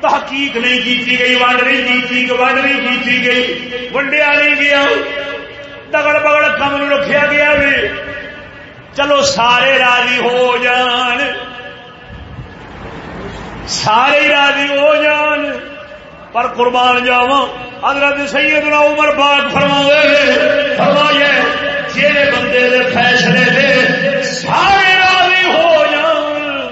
تحقیق نہیں کی گئی ونڈ نہیں کی ونڈ نہیں کی گئی۔ ونڈیا نہیں گیا، دگڑ بگڑ کم رکھا گیا بھی چلو سارے راضی ہو جان۔ سارے راضی ہو جان۔ پر قربان جاوا حضرت سیدنا عمر پاک فرما فرمایا جی بندے دے فیصلے دے سارے راضی ہو جان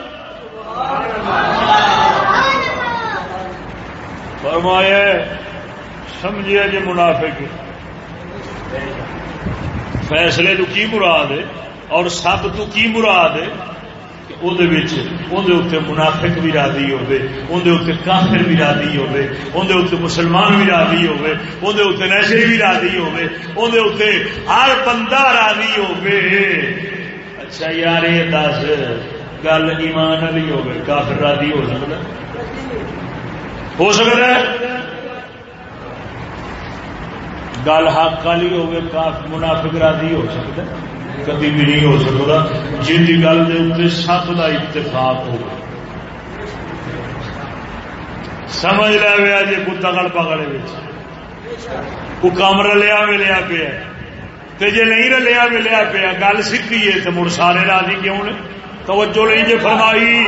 فرمایا سمجھے جی منافق۔ فیصلے تو کی مراد ہے اور سب تو کی مراد ہے؟ منافق بھی راضی ہوے اندر کافر بھی راضی ہوے اندر مسلمان بھی راضی ہوے اندر نشے بھی راضی ہوے اندر ہر بندہ راضی ہوے اچھا یار یہ دس گل ایمان والی ہوگی کافر راضی ہو سکتا ہو سکتا ہے گل حق والی ہوگی منافق راضی ہو سکتا ہے کبھی بھی نہیں ہو سکتا جن کی گل کے سب کا اتفاق ہو سمجھ لیا جی کو تگڑ پگڑے کو کام رلیا ملیا پیا جی نہیں رلیا ملیا پیا گل سیکھی ہے تو مڑ سارے راضی کیوں نے توجہ نہیں جی فرمائی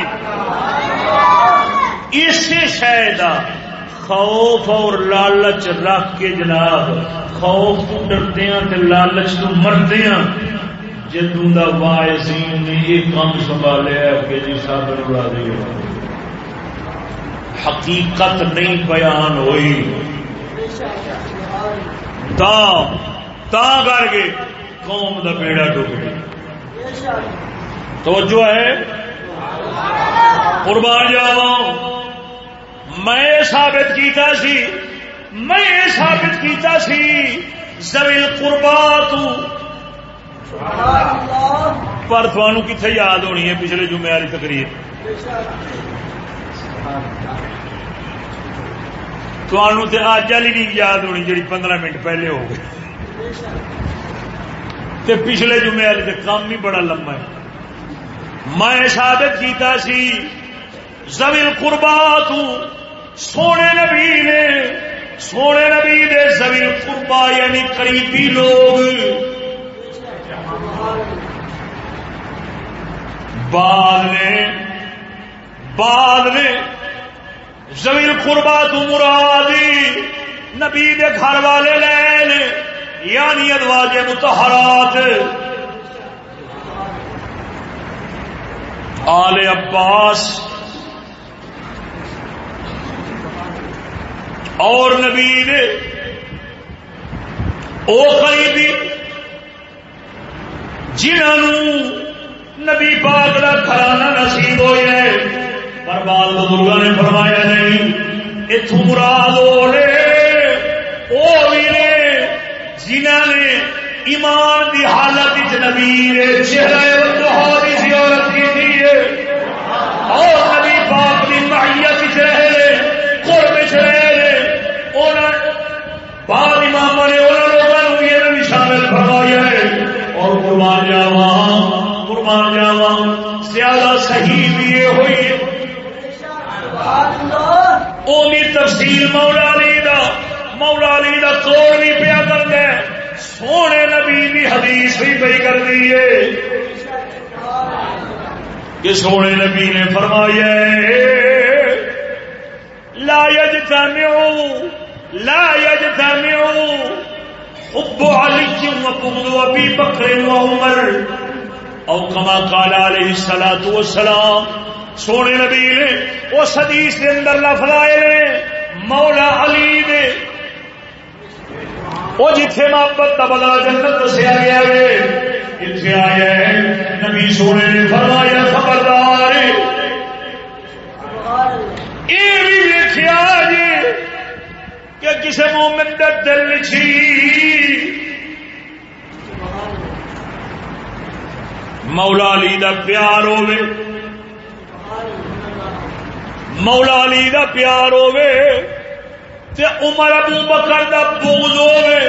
اسی شہ خوف اور لالچ رکھ کے جناب خوف تو لالچ تو مرتے ہیں جدوں کا وائزین نے یہ کام سنبھالیا کہ جی سب راضی ہو۔ حقیقت نہیں بیان ہوئی۔ تا تا کر کے قوم کا بیڑا ڈب گیا۔ توجہ ہے؟ قربان جاوا میں ثابت کیتا سی، میں ثابت کیتا سی زویل قربات پر تھوانو کتنے یاد ہونی ہے پچھلے جمعے والی تقریر؟ تھوانو تے اج والی نہیں یاد ہونی جی پندرہ منٹ پہلے ہو گئے۔ تے پچھلے جمعے والے کام بھی بڑا لمبا ہے۔ میں ثابت کیتا سی زویل قربات سونے نبی نے، سونے نبی دے زویل قربا یعنی قریبی لوگ۔ بعد نے بعد نے زمین قربا تو مرادی نبی دے گھر والے لین یعنی ادواج متحرات آل عباس اور نبی دے، او قریبی جنہوں نبی پاک کا کھرانا نصیب ہو ہے، پر بال بزرگ نے فرمایا نہیں اتو مراد وہ نے جنہ نے ایمان دی حالت نبی چہرے بہت سی عورت کی تھی۔ اور نبی پاک کی ماہیت رہے جاوا قربان جاوا زیادہ صحیح بھی یہ ہوئی۔ اونی تفصیل مولا علی دا، مولا علی دا قول بھی پیا کر دے سونے نبی بھی حدیث بھی پی کر دیے کہ سونے نبی نے فرمایا لا یجتمعو لا یجتمعو حب علی و بغض ابی بکر و عمر او کما کالا علیہ السلام تو سلام سونے نبی نے اس حدیث کے اندر لفظ آئے نے، مولا علی نے۔ وہ جتھے محبت کا بدلا جنت دسیا گیا ہے اتنے آیا ہے نبی سونے نے فرمایا، خبردار۔ یہ بھی کہ کسی مومن دل چھی۔ مولا علی دا پیار ہوے مولا علی دا پیار ہوے تے عمر ابو بکر دا بغض ہوے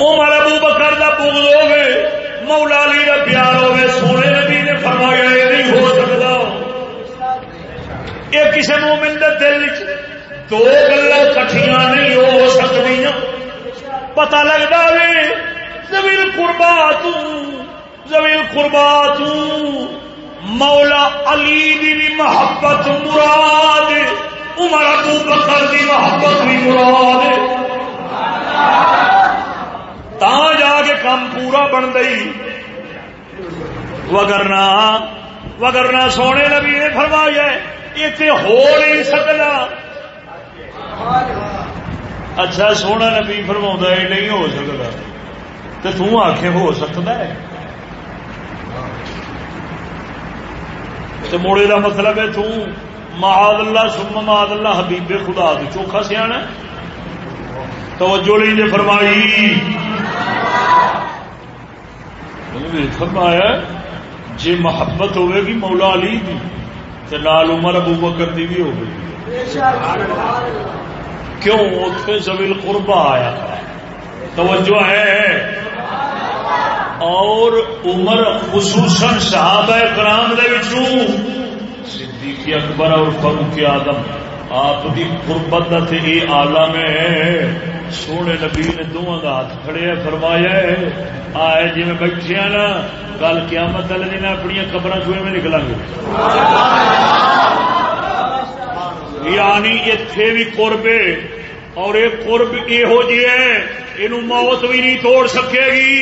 عمر ابو بکر دا بغض ہوے مولا علی دا پیار ہوے سونے نبی نے فرمایا یہ نہیں ہو سکتا یہ کسی مومن دے دل دو گلا کٹھیاں نہیں ہو سکتی پتہ لگتا وے، زمین قربا زمین قربا مولا علی دی بھی محبت مراد، عمر ابو بکر دی محبت بھی مراد۔ تا جا کے کام پورا بن گئی۔ وگرنا وگرنا سونے نبی نے فرمایا اتنے ہو نہیں سکتا اچھا سونا نبی فرما یہ نہیں ہو سکتا تو تم آخ ہو سکتا ہے موڑے کا مطلب ہے تاد اللہ سم ماد اللہ حبیب خدا چوکھا سیا توجہ نہیں نے فرمائی فرمایا جی محبت ہوئے گی مولا علی دی تو لال عمر ابو بکر دی بھی ہوگی کیوں اتنے زویل قربا آیا توجہ ہے اور عمر خصوصاً صحابہ کرام دے صدیق اکبر اور فاروق آدم آپ کی قربت تے یہ عالم ہے سونے نبی نے دونوں کا ہاتھ کھڑے فرمایا آئے جی میں بیٹھے نا کل کیا مطلب نہیں میں اپنی قبر چوئے میں نکلا گے یعنی اتے بھی قربے اور یہ قرب یہو جی ہے یہ موت بھی نہیں توڑ سکے گی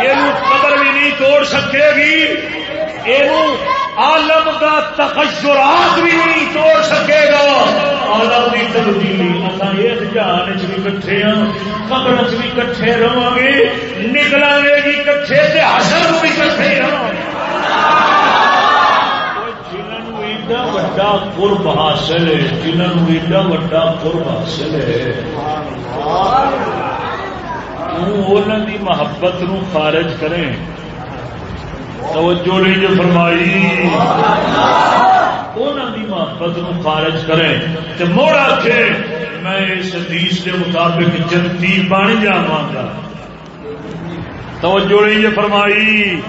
یہ قبر بھی نہیں توڑ سکے گی یہ عالم کا تخشرات بھی نہیں توڑ سکے گا۔ آلم کی تبدیلی اصل اس جہان چ بھی کٹھے ہاں قبر چ بھی کٹھے رہا گے نکلا گے بھی کٹھے سے حشر بھی کٹھے ہاں۔ ایڈا وڈا قرب حاصل ہے جنہوں ایڈا وڈا قرب حاصل ہے۔ دی محبت نو خارج کریں۔ توجہ نہیں جو فرمائی۔ دی محبت نو خارج کریں تو موڑ آخے میں اس حدیث کے مطابق جنتی بن جا گا۔ توجہ نہیں جو فرمائی۔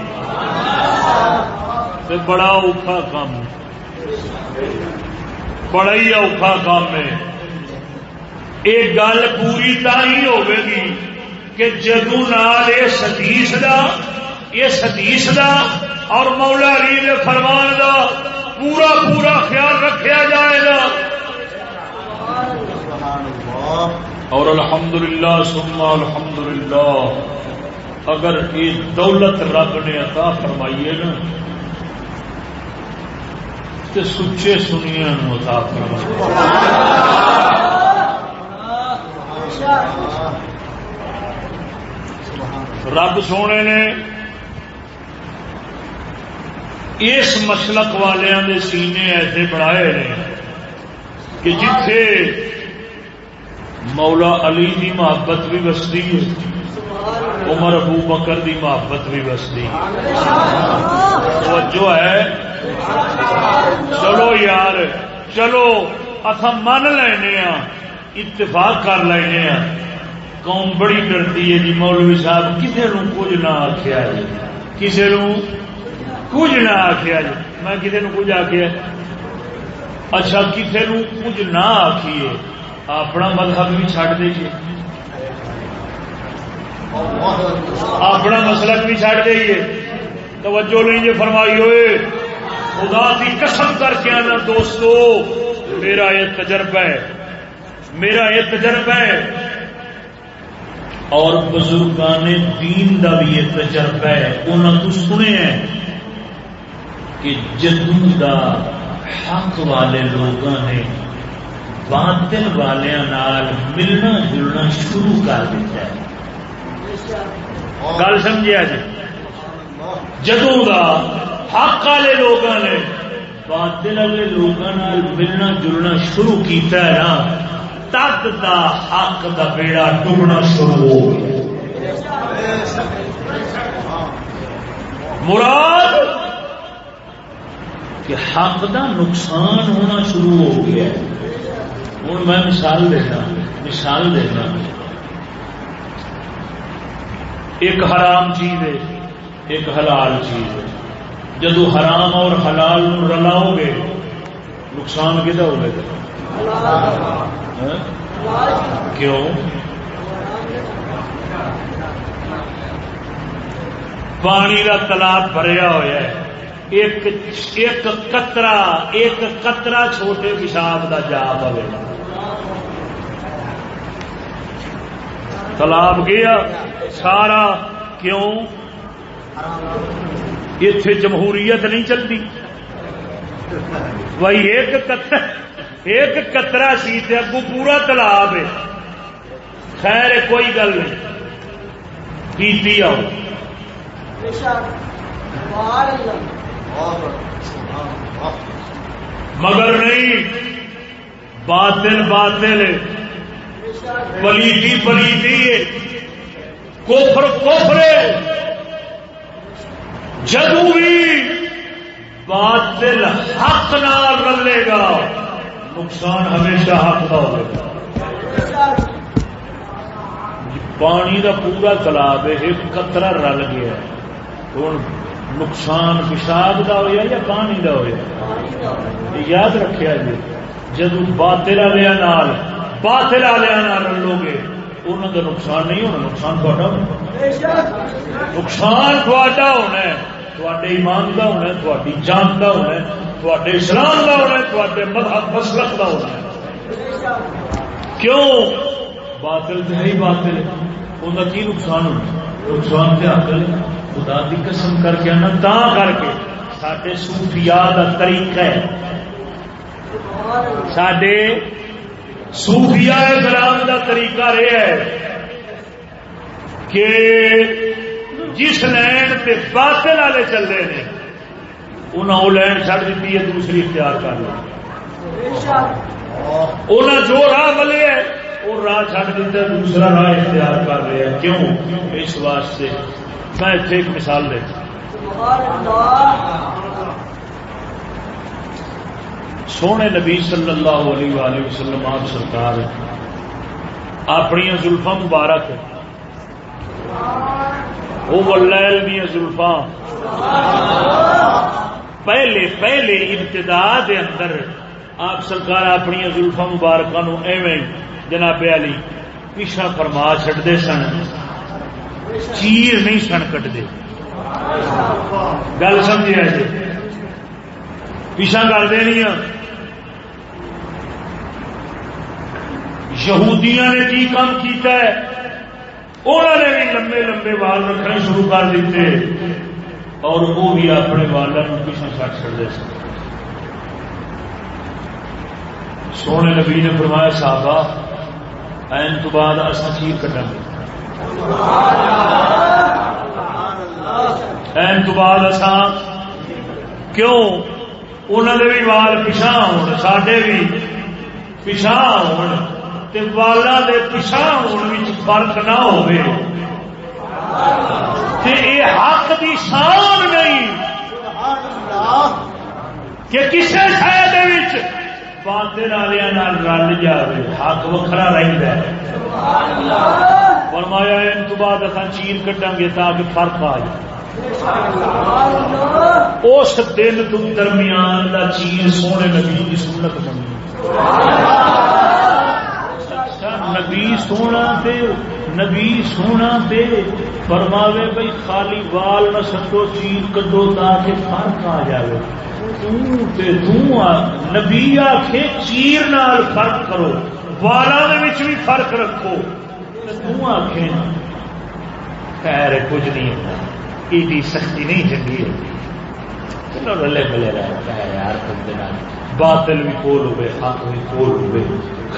تو بڑا اوکھا کام بڑا ہی اوکھا کام ہے۔ ایک گل پوری تھی ہوگی کہ جدو نال اس حدیث دا اس حدیث دا اور مولا علی دے فرمان دا پورا پورا خیال رکھا جائے گا۔ اور الحمدللہ سننا الحمدللہ۔ اگر یہ دولت رب نے عطا فرمائیے نا تو سچے سنیا عطا فرمائیے۔ رب سونے نے اس مسلک والوں سینے ایسے بنائے نے کہ جتھے مولا علی کی محبت بھی وستی ہے، عمر ابو بکر کی محبت بھی وستی جو ہے؟ چلو یار، چلو اصا من لینا ہاں، اتفاق کر لینا ہاں۔ قوم بڑی ڈرتی ہے جی مولوی صاحب کسی نو کچھ نہ آخیا جی کسی نو کچھ نہ آخیا جی میں کسی نو کچھ آخیا اچھا کسی نو کچھ نہ آخیے اپنا مذہب بھی چڈ دئیے اپنا مسلک بھی چڈ دئیے توجہ نہیں جی فرمائی ہوئے خدا کی قسم کر کے آنا دوستو میرا یہ تجربہ ہے میرا یہ تجربہ ہے اور بزرگان دین کا بھی یہ تجربہ ہے انہوں تو سنے ہیں کہ جدو دا حق والے لوگوں نے باطل والوں ملنا جلنا شروع کر دیتا ہے۔ گل سمجھا جی جدو دا حق والے لوگوں نے باطل والے لوگوں ملنا جلنا شروع کیتا ہے نا تک دا حق دا بیڑا ڈبنا شروع ہو گیا۔ مراد کہ حق دا نقصان ہونا شروع ہو گیا ہے۔ ہوں میں مثال دینا مثال دینا ایک حرام چیز ہے، ایک حلال چیز ہے۔ جدو حرام اور حلال رلاؤ گے، نقصان کتا ہوگا کیوں؟ پانی کا تالاب بھریا ہوا ہے۔ ایک ایک قطرہ ایک قطرہ چھوٹے پیشاب کا جا پے تالاب گیا سارا کیوں؟ اتے جمہوریت نہیں چلتی بھائی ایک ایک کترا سی اگو پورا تالاب ہے۔ خیر کوئی گل نہیں۔ کی آؤ۔ مگر نہیں، باطل باطل پلیتی پلیتی کوفر کوفر جدو بھی باطل حق نہ رلے گا، نقصان ہمیشہ حق کا ہوگا پانی کا پورا تالاب ایک قطرہ رل گیا ہوں نقصان پیشاب کا ہوا یا پانی کا ہوا یاد رکھا جی جدو باطل والے باطل والے رلو گے انہوں کا نقصان نہیں ہونا، نقصان تھوڑا نقصان تھوڑا ہونا ہے تھوڑے ایمان کا ہونا تھوڑی جان کا ہونا تھوڑے اسلام کا ہونا تھوڑے مذہب، مسلک کا ہونا کیوں؟ باطل تو ہے باطل ان کا کی نقصان ہونا؟ نقصان سے حاصل خدا کی قسم کر کے نا تا کر کے سڈے سوفیا کا طریقہ ہے۔ سڈے سوفیا گرام کا طریقہ رہا ہے کہ جس لین سے باطل والے چل رہے ہیں انہیں وہ لین چڑ دیتی ہے دوسری اختیار کر انہیں جو راہ ملے ہے وہ راہ چڑ دیتا ہے، دوسرا راہ اختیار کر رہے ہیں۔ کیوں؟ اس واسطے۔ میں اتنے ایک مثال دے سونے نبی صلی اللہ علیہ وآلہ وسلم، آپ سرکار، اپنی زلفا مبارک۔ وہ لیل دیا زلفا پہلے پہلے ابتدا دے اندر آپ سرکار اپنی زلفا مبارک ایویں جناب علی پیچھا فرما چڑھتے سن۔ چیر نہیں سن کٹتے گل سمجھا جی۔ پیچھا کر دینی یہودیاں نے کی کام کیتا ہے؟ انہوں نے بھی لمبے لمبے وال رکھنے شروع کر دیتے۔ اور وہ بھی اپنے والوں پیچھے کٹ چڑھتے سن۔ سونے نبی نے فرمایا صاحب این تو بعد اصا چیر کٹا گے این تو بعد اصا کیوں؟ انہوں نے بھی وال پچھا ہو سڈے بھی پچھا ہو والا دے پچھا ہونے فرق نہ ہو حق دی شان نہیں کہ کسی شہر باطل والوں رل جائے حق وکرا رہتا ہے۔ فرمایا، ان تو بعد اصل چیر کٹا گے تاکہ فرق آ جائے۔ اس دن تو درمیان کا چیر سونے نبی کی سنت بنی۔ اچھا، نبی سونا تے نبی سونا تے فرماوے بھائی خالی وال نہ سٹو چیر کڈو تاکہ فرق آ جائے نبی آخے چیر نال فرق کرو والا بھی فرق رکھو۔ آخے خیر، کچھ نہیں ہوتا۔ یہ سختی نہیں چنگی ہوتی۔ چلو رلے ملے رہتا ہے یار بندے باطل بھی کول ہوئے، حق بھی کول ہوئے۔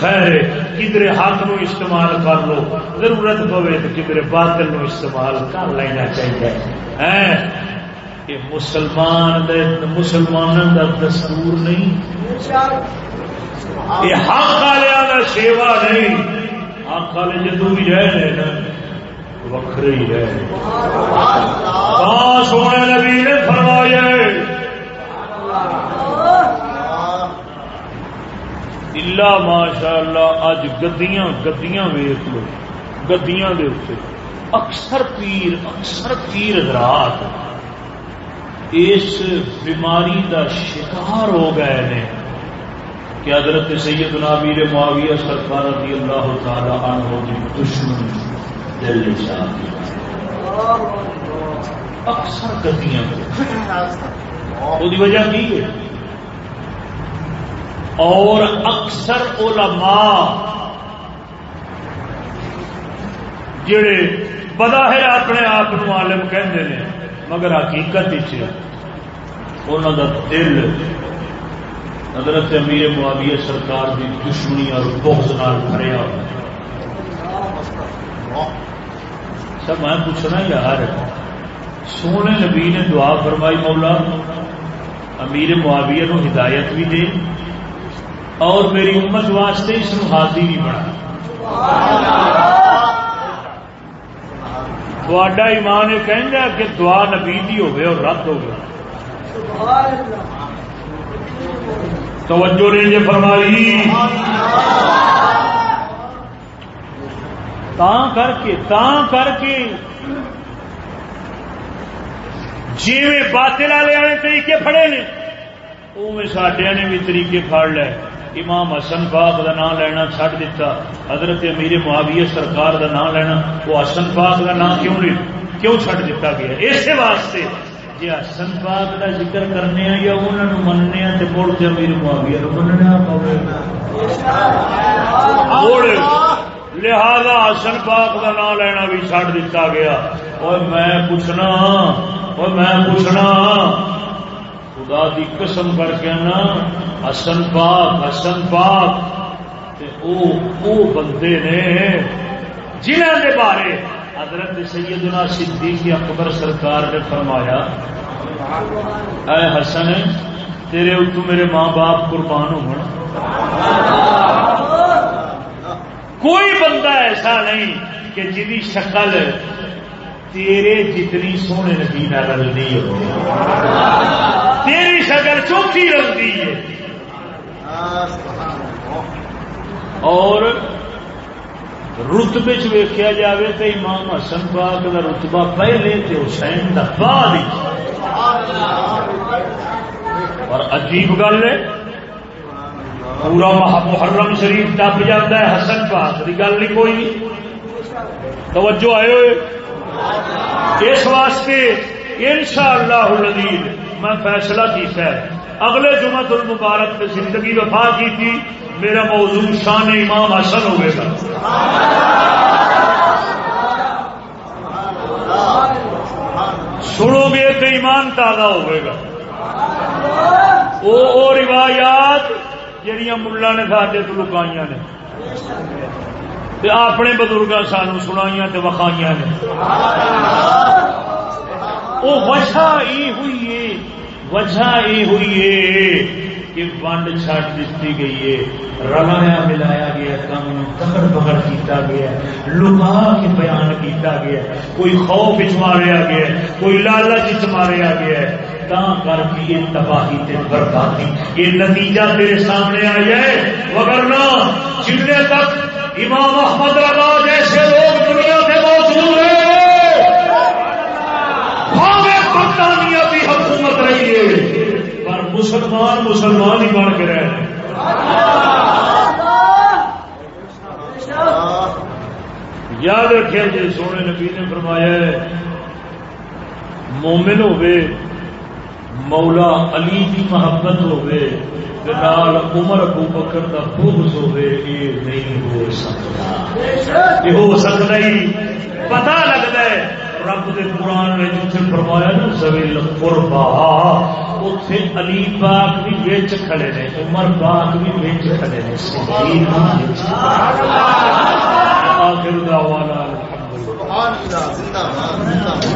خیر کدھر ہاتھ نو استعمال کر لو۔ ضرورت پوے تو کدھر باطل نو استعمال کر لینا چاہیے۔ یہ مسلمان مسلمان کا دستور نہیں. یہ حق والے کا سیوا نہیں. حق والے جدو بھی رہے نا، وکھرے ہی رہے سونے نبی نے فرمایا الا ماشاء اللہ اج گدیاں گدیاں ویخ لو۔ گدیاں دے اکثر پیر اکثر پیر حضرات اس بیماری دا شکار ہو گئے نے کہ حضرت سید نابیر معاویہ سرکار رضی اللہ تعالی عنہ کی دشمن دل اکثر گدیاں وہ وجہ کی ہے؟ اور اکثر علماء جڑے بظاہر اپنے آپ عالم کہندے نے مگر حقیقت انہوں دا دل، حضرت امیر معاویہ سرکار کی دشمنی اور بغض نال بھریا سب میں پوچھنا یار سونے نبی نے دعا فرمائی مولا، امیر معاویہ نو ہدایت بھی دے اور میری امت واسطے اس کو حاضی بھی بنا۔ تھوڑا ایمان یہ کہہ کہ دعا نبی دی ہوگی اور رد ہو گیا توجہ نے یہ فرمائی تا کر کے تا کر کے جی باطل والے والے طریقے پڑے نے وہ سڈیا نے بھی طریقے پڑ لے امام حسن پاک کا نام لینا چھڈ دیتا حضرت امیر معاویہ سرکار کا نام لینا، وہ حسن پاک کا نام کیوں نہیں؟ کیوں چھڈ دیتا گیا؟ اسی واسطے جی حسن پاک کا ذکر کرنے یا انہوں نے مننے تو مڑ کے امیر معاویہ مننا لہذا حسن پاک کا نام لینا بھی چھڈ دیتا گیا۔ اور میں پوچھنا اور میں پوچھنا خدا دی قسم کر کے نا حسن پاک حسن پاک۔ او او بندے نے جنہوں دے بارے حضرت سیدنا صدیق اکبر سرکار نے فرمایا اے حسن تیرے اتو میرے ماں باپ قربان ہو کوئی بندہ ایسا نہیں کہ جی شکل تیرے جتنی سونے نبی نہ رلنی ہو تیری شکل چوکی رلتی ہے۔ اور رتبے ویکیا جائے تو امام حسن پاک کا رتبہ پہلے تو حسین کا بعد اور عجیب گل ہے، پورا محرم شریف ٹپ جاتا ہے حسن پاک کی گل نہیں کوئی۔ توجہ آئے ہوئے۔ اس واسطے ان شاء اللہ میں فیصلہ کیتا ہے۔ اگلے جمع المبارک زندگی وفا کی تھی میرا موضوع شان امام حسن ہوئے گا۔ سنو گے تو ایمان تازہ ہوئے گا۔ وہ روایات جہیا ملا نے سارے تو لکائی نے۔ اپنے بزرگ سان سنائی وکھائی نے۔ وہ وجہ یہ ہوئی ہے، وجہ یہ ہوئی ہے کہ ونڈ چھٹ دیتی گئی ہے، رلایا ملایا گیا کام تکڑ پکڑ کیتا گیا لکا کے بیان کیتا گیا، کوئی خوف چ ماریا گیا، کوئی لالچ چ ماریا گیا، تا کر کے یہ تباہی تے بربادی، یہ نتیجہ تیرے سامنے آیا ہے وگرنہ جن تک امام احمد رضا جیسے لوگ دنیا سے موجود ہیں۔ برطانیہ کی حکومت رہی ہے۔ پر مسلمان مسلمان ہی بن کے رہے یاد رکھے جی سونے نبی نے فرمایا ہے، مومن ہوے مولا علی کی محبت ہوئے۔ ہوے عمر ابو بکر کا بغض ہوے یہ نہیں ہو سکتا۔ یہ ہو سکتا ہی۔ پتا لگتا ہے رب دے قرآن نے جتنے فرمایا نا زویل قربا اتنے علی پاک بھی بچ کھڑے نے عمر پاک بھی بچ کھڑے نے۔ آخر دعوانا الحمدللہ۔